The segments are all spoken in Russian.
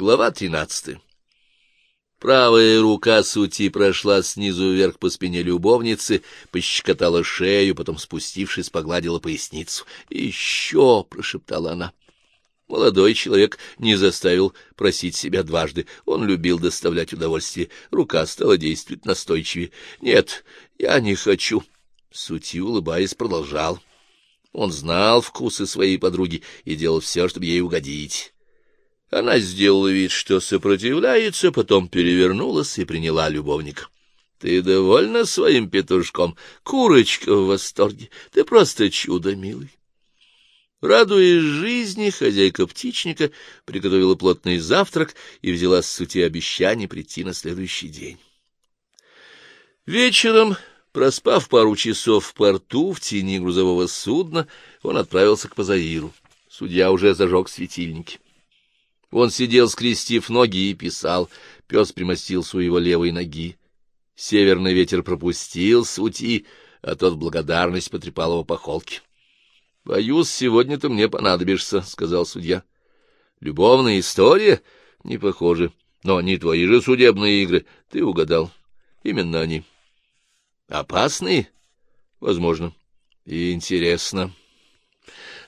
Глава тринадцатая. Правая рука сути прошла снизу вверх по спине любовницы, пощекотала шею, потом, спустившись, погладила поясницу. «Еще!» — прошептала она. Молодой человек не заставил просить себя дважды. Он любил доставлять удовольствие. Рука стала действовать настойчивее. «Нет, я не хочу!» Сути, улыбаясь, продолжал. Он знал вкусы своей подруги и делал все, чтобы ей угодить. Она сделала вид, что сопротивляется, потом перевернулась и приняла любовника. — Ты довольна своим петушком? Курочка в восторге. Ты просто чудо, милый. Радуясь жизни, хозяйка птичника приготовила плотный завтрак и взяла с сути обещание прийти на следующий день. Вечером, проспав пару часов в порту в тени грузового судна, он отправился к Пазаиру. Судья уже зажег светильники. Он сидел, скрестив ноги, и писал. Пес примостился у его левой ноги. Северный ветер пропустил сути, а тот благодарность потрепал его по холке. — Боюсь, сегодня ты мне понадобишься, — сказал судья. — Любовная история? Не похоже. Но не твои же судебные игры. Ты угадал. Именно они. — Опасные? — Возможно. — Интересно. —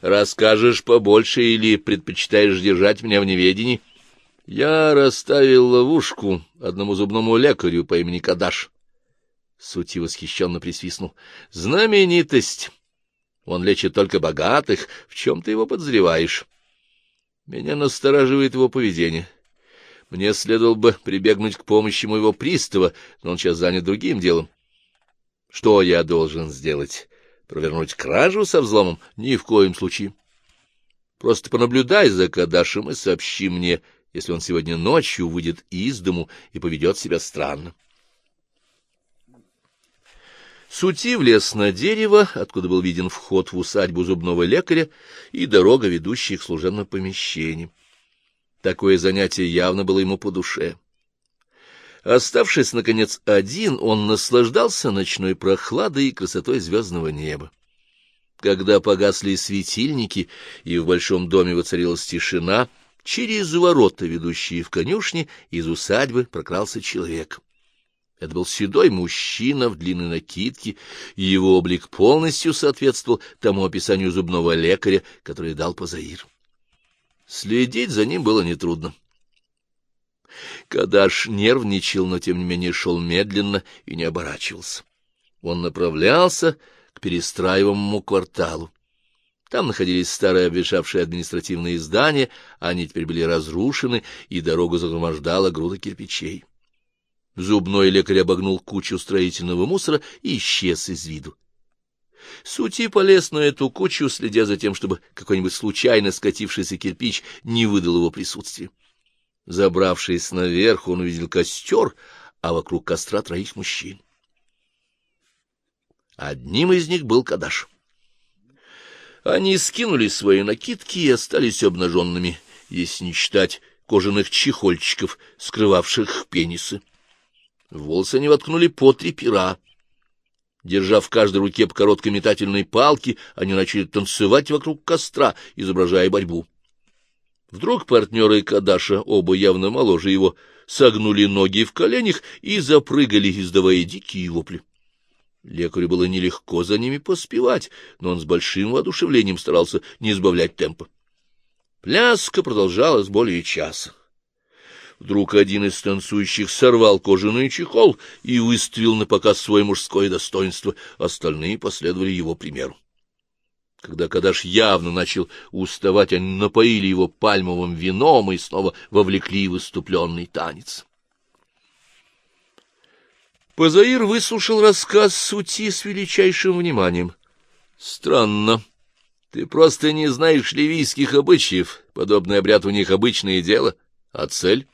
Расскажешь побольше или предпочитаешь держать меня в неведении? Я расставил ловушку одному зубному лекарю по имени Кадаш. Сути восхищенно присвистнул. Знаменитость! Он лечит только богатых. В чем ты его подозреваешь? Меня настораживает его поведение. Мне следовало бы прибегнуть к помощи моего пристава, но он сейчас занят другим делом. Что я должен сделать? Провернуть кражу со взломом? Ни в коем случае. Просто понаблюдай за Кадашем и сообщи мне, если он сегодня ночью выйдет из дому и поведет себя странно. Сути влез на дерево, откуда был виден вход в усадьбу зубного лекаря и дорога, ведущая к служебному помещению. Такое занятие явно было ему по душе. Оставшись, наконец, один, он наслаждался ночной прохладой и красотой звездного неба. Когда погасли светильники, и в большом доме воцарилась тишина, через ворота, ведущие в конюшни, из усадьбы прокрался человек. Это был седой мужчина в длинной накидке, и его облик полностью соответствовал тому описанию зубного лекаря, которое дал Пазаир. Следить за ним было нетрудно. Кадаш нервничал, но тем не менее шел медленно и не оборачивался. Он направлялся к перестраиваемому кварталу. Там находились старые обветшавшие административные здания, они теперь были разрушены, и дорогу загромождала груда кирпичей. Зубной лекарь обогнул кучу строительного мусора и исчез из виду. Сути полез на эту кучу, следя за тем, чтобы какой-нибудь случайно скатившийся кирпич не выдал его присутствие. Забравшись наверх, он увидел костер, а вокруг костра троих мужчин. Одним из них был Кадаш. Они скинули свои накидки и остались обнаженными, если не считать кожаных чехольчиков, скрывавших пенисы. В волосы они воткнули по три пера. Держа в каждой руке по короткой метательной палке, они начали танцевать вокруг костра, изображая борьбу. Вдруг партнеры Кадаша, оба явно моложе его, согнули ноги в коленях и запрыгали, издавая дикие вопли. Лекарю было нелегко за ними поспевать, но он с большим воодушевлением старался не сбавлять темпа. Пляска продолжалась более часа. Вдруг один из танцующих сорвал кожаный чехол и выставил на показ свое мужское достоинство, остальные последовали его примеру. Когда Кадаш явно начал уставать, они напоили его пальмовым вином и снова вовлекли выступленный танец. Пазаир выслушал рассказ сути с величайшим вниманием. — Странно. Ты просто не знаешь ливийских обычаев. Подобный обряд у них обычное дело. А цель?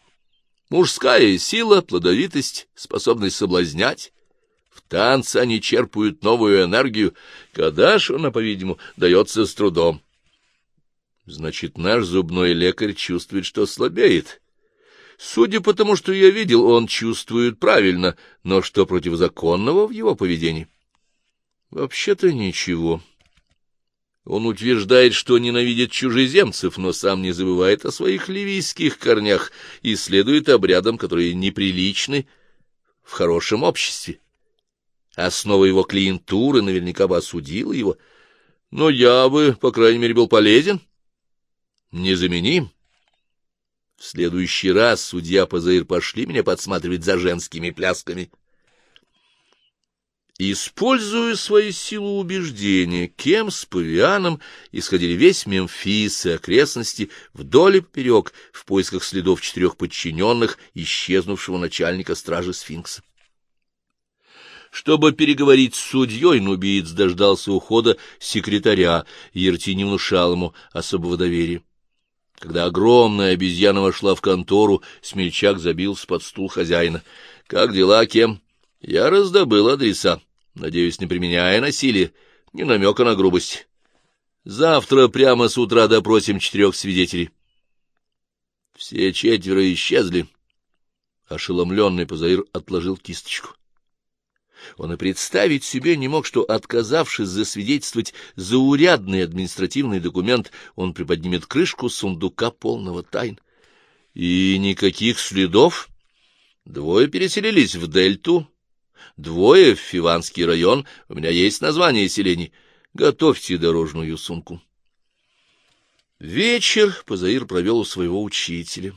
Мужская сила, плодовитость, способность соблазнять. В танце они черпают новую энергию. Кадаш она, по-видимому, дается с трудом. Значит, наш зубной лекарь чувствует, что слабеет. Судя по тому, что я видел, он чувствует правильно, но что противозаконного в его поведении? Вообще-то ничего. Он утверждает, что ненавидит чужеземцев, но сам не забывает о своих ливийских корнях и следует обрядам, которые неприличны в хорошем обществе. Основа его клиентуры наверняка бы осудила его, но я бы, по крайней мере, был полезен, незаменим. В следующий раз судья Пазаир пошли меня подсматривать за женскими плясками. Используя свою силу убеждения, Кем с Павианом исходили весь Мемфис и окрестности вдоль и поперек в поисках следов четырех подчиненных исчезнувшего начальника стражи Сфинкса. Чтобы переговорить с судьей, нубиец дождался ухода секретаря, Ерти не внушал ему особого доверия. Когда огромная обезьяна вошла в контору, смельчак забился под стул хозяина. — Как дела, Кем? — Я раздобыл адреса. Надеюсь, не применяя насилие, ни намека на грубость. Завтра прямо с утра допросим четырех свидетелей. Все четверо исчезли. Ошеломленный Позаир отложил кисточку. Он и представить себе не мог, что, отказавшись засвидетельствовать заурядный административный документ, он приподнимет крышку сундука полного тайн. И никаких следов. Двое переселились в Дельту, Двое в Фиванский район. У меня есть название селений. Готовьте дорожную сумку. Вечер Позаир провел у своего учителя.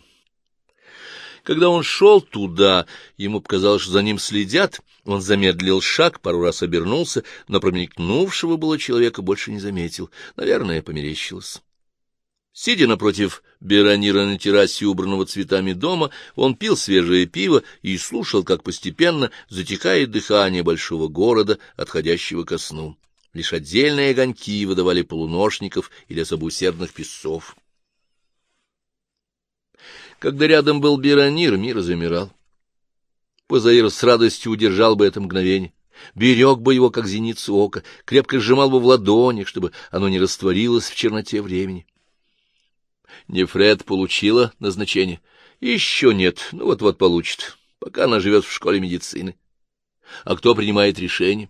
Когда он шел туда, ему показалось, что за ним следят. Он замедлил шаг, пару раз обернулся, но промелькнувшего было человека больше не заметил. Наверное, померещилось. Сидя напротив Беронира на террасе убранного цветами дома, он пил свежее пиво и слушал, как постепенно затихает дыхание большого города, отходящего ко сну. Лишь отдельные огоньки выдавали полуношников или особо усердных песцов. Когда рядом был Беронир, мир замирал. Позаир с радостью удержал бы это мгновение берег бы его, как зеницу ока, крепко сжимал бы в ладонях, чтобы оно не растворилось в черноте времени. Нефред получила назначение. Еще нет, ну вот-вот получит, пока она живет в школе медицины. А кто принимает решение?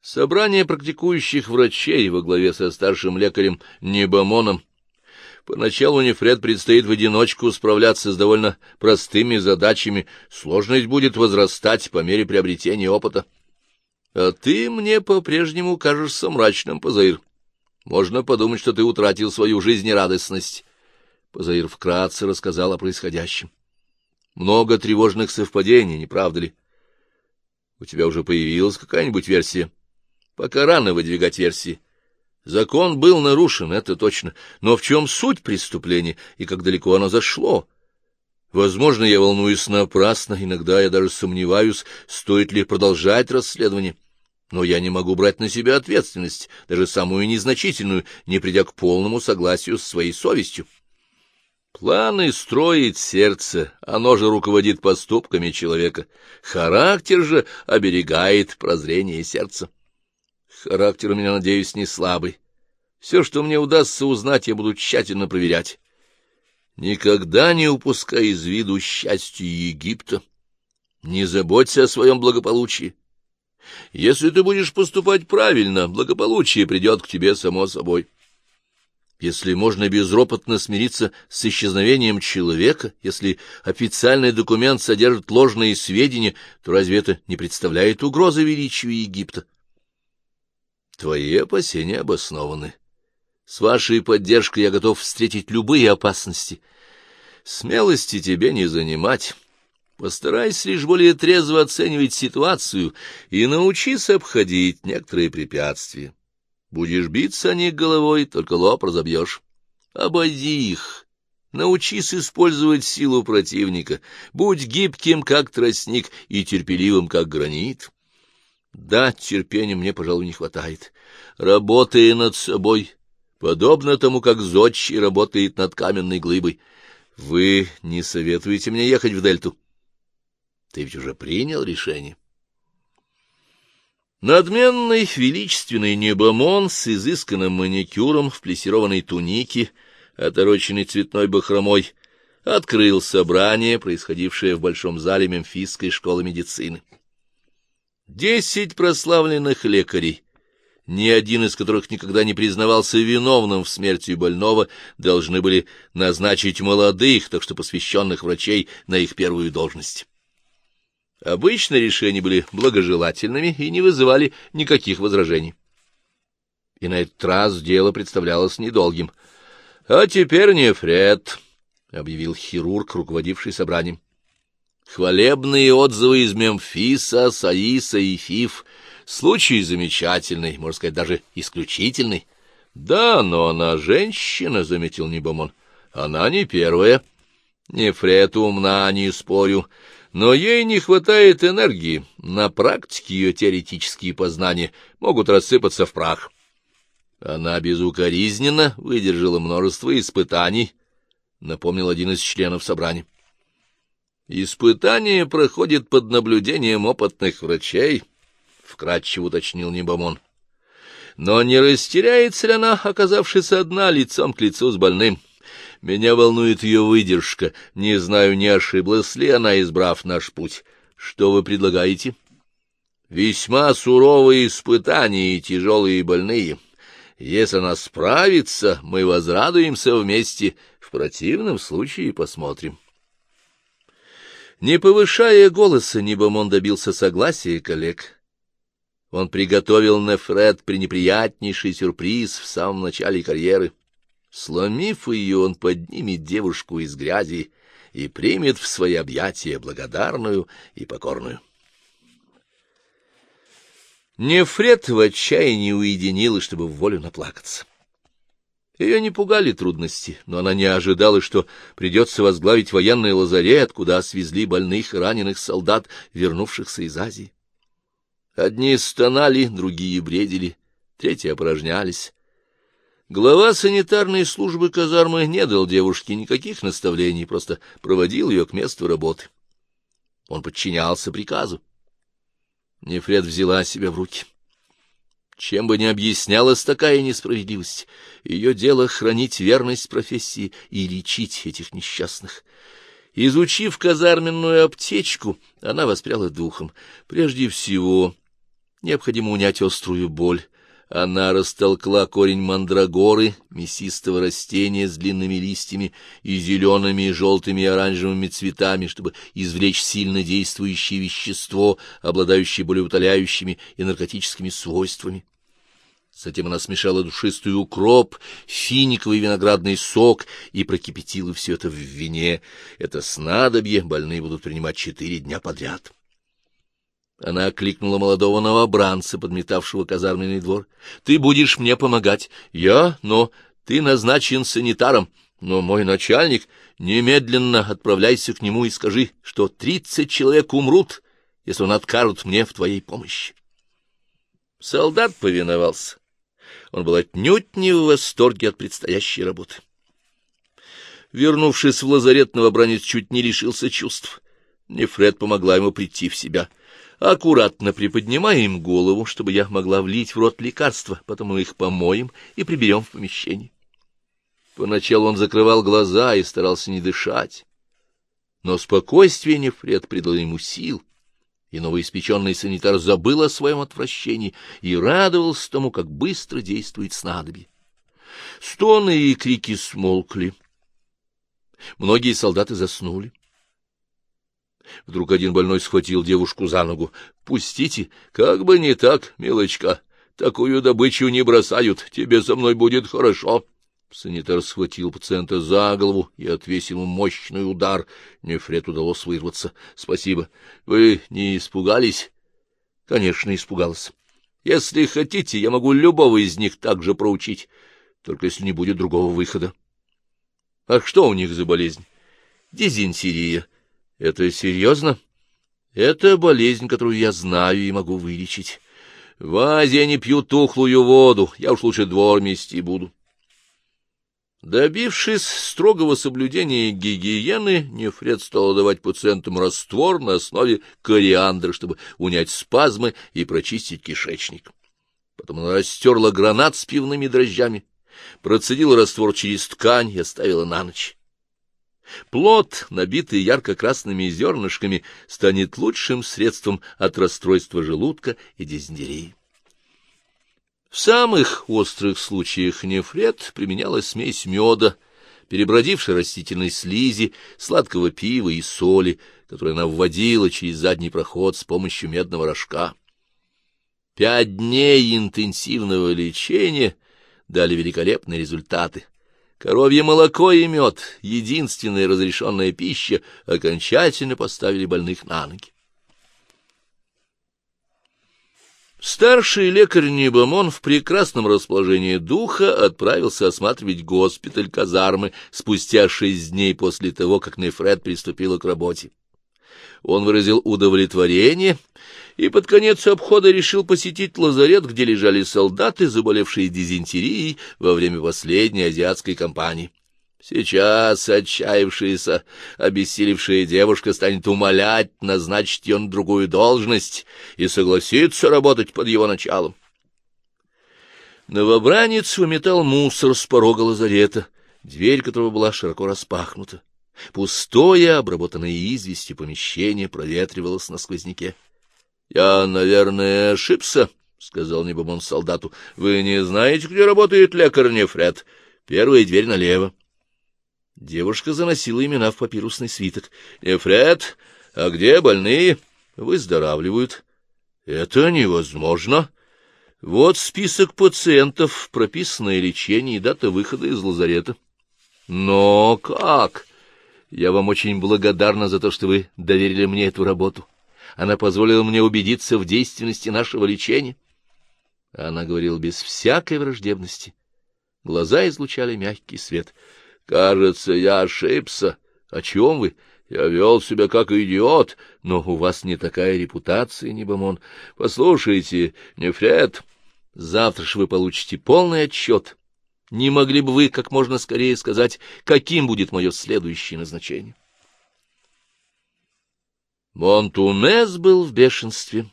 Собрание практикующих врачей во главе со старшим лекарем Небомоном. Поначалу Нефред предстоит в одиночку справляться с довольно простыми задачами, сложность будет возрастать по мере приобретения опыта. А ты мне по-прежнему кажешься мрачным, Пазаир. Можно подумать, что ты утратил свою жизнерадостность. Позаир вкратце рассказал о происходящем. Много тревожных совпадений, не правда ли? У тебя уже появилась какая-нибудь версия? Пока рано выдвигать версии. Закон был нарушен, это точно. Но в чем суть преступления и как далеко оно зашло? Возможно, я волнуюсь напрасно, иногда я даже сомневаюсь, стоит ли продолжать расследование но я не могу брать на себя ответственность, даже самую незначительную, не придя к полному согласию с своей совестью. Планы строит сердце, оно же руководит поступками человека. Характер же оберегает прозрение сердца. Характер у меня, надеюсь, не слабый. Все, что мне удастся узнать, я буду тщательно проверять. Никогда не упускай из виду счастье Египта. Не заботься о своем благополучии. Если ты будешь поступать правильно, благополучие придет к тебе само собой. Если можно безропотно смириться с исчезновением человека, если официальный документ содержит ложные сведения, то разве это не представляет угрозы величию Египта? Твои опасения обоснованы. С вашей поддержкой я готов встретить любые опасности. Смелости тебе не занимать. Постарайся лишь более трезво оценивать ситуацию и научись обходить некоторые препятствия. Будешь биться о них головой, только лоб разобьешь. Обойди их. Научись использовать силу противника. Будь гибким, как тростник, и терпеливым, как гранит. Да, терпения мне, пожалуй, не хватает. Работай над собой, подобно тому, как зодчий работает над каменной глыбой. Вы не советуете мне ехать в Дельту? Ты ведь уже принял решение. Надменный, величественный небомон с изысканным маникюром в плессированной тунике, отороченной цветной бахромой, открыл собрание, происходившее в большом зале Мемфисской школы медицины. Десять прославленных лекарей, ни один из которых никогда не признавался виновным в смерти больного, должны были назначить молодых, так что посвященных врачей, на их первую должность. Обычно решения были благожелательными и не вызывали никаких возражений. И на этот раз дело представлялось недолгим. — А теперь не Фред, — объявил хирург, руководивший собранием. Хвалебные отзывы из Мемфиса, Саиса и Фиф. Случай замечательный, можно сказать, даже исключительный. — Да, но она женщина, — заметил Небомон. — Она не первая. Нефрет умна, не спорю. Но ей не хватает энергии. На практике ее теоретические познания могут рассыпаться в прах. Она безукоризненно выдержала множество испытаний, — напомнил один из членов собрания. Испытание проходит под наблюдением опытных врачей, — вкратчиво уточнил Небомон. Но не растеряется ли она, оказавшись одна лицом к лицу с больным? Меня волнует ее выдержка. Не знаю, не ошиблась ли она, избрав наш путь. Что вы предлагаете? Весьма суровые испытания и тяжелые больные. Если она справится, мы возрадуемся вместе. В противном случае посмотрим. Не повышая голоса, Нибомон добился согласия коллег. Он приготовил Нефред пренеприятнейший сюрприз в самом начале карьеры. Сломив ее, он поднимет девушку из грязи и примет в свои объятия благодарную и покорную. Нефред в отчаянии уединилась, чтобы в волю наплакаться. Ее не пугали трудности, но она не ожидала, что придется возглавить военный лазарет, куда свезли больных и раненых солдат, вернувшихся из Азии. Одни стонали, другие бредили, третьи опорожнялись. Глава санитарной службы казармы не дал девушке никаких наставлений, просто проводил ее к месту работы. Он подчинялся приказу. Нефред взяла себя в руки. Чем бы ни объяснялась такая несправедливость, ее дело — хранить верность профессии и лечить этих несчастных. Изучив казарменную аптечку, она воспряла духом. Прежде всего, необходимо унять острую боль. Она растолкла корень мандрагоры, мясистого растения с длинными листьями и зелеными, желтыми и оранжевыми цветами, чтобы извлечь сильно действующее вещество, обладающее болеутоляющими и наркотическими свойствами. Затем она смешала душистый укроп, финиковый виноградный сок и прокипятила все это в вине. Это снадобье больные будут принимать четыре дня подряд. Она окликнула молодого новобранца, подметавшего казарменный двор. — Ты будешь мне помогать. — Я? Но ты назначен санитаром. Но мой начальник... Немедленно отправляйся к нему и скажи, что тридцать человек умрут, если он откажет мне в твоей помощи. Солдат повиновался. Он был отнюдь не в восторге от предстоящей работы. Вернувшись в лазарет, новобранец чуть не лишился чувств. Нефред помогла ему прийти в себя — аккуратно приподнимая им голову, чтобы я могла влить в рот лекарства, потом мы их помоем и приберем в помещении. Поначалу он закрывал глаза и старался не дышать, но спокойствие Нефред придало ему сил, и новоиспеченный санитар забыл о своем отвращении и радовался тому, как быстро действует снадобье. Стоны и крики смолкли. Многие солдаты заснули. Вдруг один больной схватил девушку за ногу. — Пустите, как бы не так, милочка. Такую добычу не бросают, тебе со мной будет хорошо. Санитар схватил пациента за голову и отвесил ему мощный удар. Нефред удалось вырваться. — Спасибо. Вы не испугались? — Конечно, испугалась. — Если хотите, я могу любого из них также проучить, только если не будет другого выхода. — А что у них за болезнь? — Дизентерия. Это серьезно? Это болезнь, которую я знаю и могу вылечить. В Азии они пьют тухлую воду, я уж лучше двор мести буду. Добившись строгого соблюдения гигиены, Нефред стал давать пациентам раствор на основе кориандра, чтобы унять спазмы и прочистить кишечник. Потом она растерла гранат с пивными дрожжами, процедила раствор через ткань и оставила на ночь. Плод, набитый ярко-красными зернышками, станет лучшим средством от расстройства желудка и дизентерии. В самых острых случаях нефрет применялась смесь меда, перебродившей растительной слизи, сладкого пива и соли, которую она вводила через задний проход с помощью медного рожка. Пять дней интенсивного лечения дали великолепные результаты. Коровье молоко и мед, единственная разрешенная пища, окончательно поставили больных на ноги. Старший лекарь Небомон в прекрасном расположении духа отправился осматривать госпиталь казармы спустя шесть дней после того, как Нефред приступила к работе. Он выразил удовлетворение и под конец обхода решил посетить лазарет, где лежали солдаты, заболевшие дизентерией во время последней азиатской кампании. Сейчас отчаявшаяся, обессилевшая девушка станет умолять назначить ее на другую должность и согласится работать под его началом. Новобранец выметал мусор с порога лазарета, дверь которого была широко распахнута. Пустое, обработанное известью помещение проветривалось на сквозняке. — Я, наверное, ошибся, — сказал Небомон солдату. — Вы не знаете, где работает лекарь Нефред? Первая дверь налево. Девушка заносила имена в папирусный свиток. — Ефред, а где больные? — Выздоравливают. — Это невозможно. Вот список пациентов, прописанное лечение и дата выхода из лазарета. — Но как? Я вам очень благодарна за то, что вы доверили мне эту работу. Она позволила мне убедиться в действенности нашего лечения. Она говорила без всякой враждебности. Глаза излучали мягкий свет — Кажется, я ошибся. О чем вы? Я вел себя как идиот, но у вас не такая репутация, Небомон. Послушайте, Нефред, завтра же вы получите полный отчет. Не могли бы вы как можно скорее сказать, каким будет мое следующее назначение? Монтунес был в бешенстве.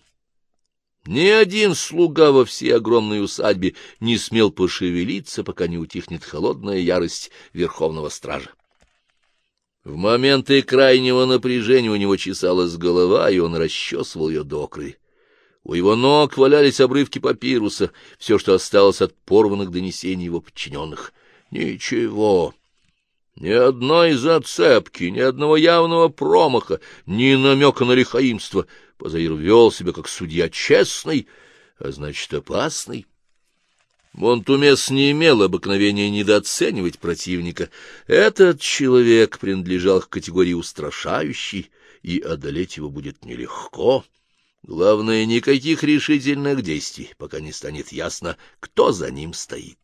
Ни один слуга во всей огромной усадьбе не смел пошевелиться, пока не утихнет холодная ярость верховного стража. В моменты крайнего напряжения у него чесалась голова, и он расчесывал ее до крови. У его ног валялись обрывки папируса, все, что осталось от порванных донесений его подчиненных. Ничего. Ни одной зацепки, ни одного явного промаха, ни намека на лихаимство — Позаир вел себя как судья честный, а значит, опасный. Монтумес не имел обыкновения недооценивать противника. Этот человек принадлежал к категории устрашающей, и одолеть его будет нелегко. Главное, никаких решительных действий, пока не станет ясно, кто за ним стоит.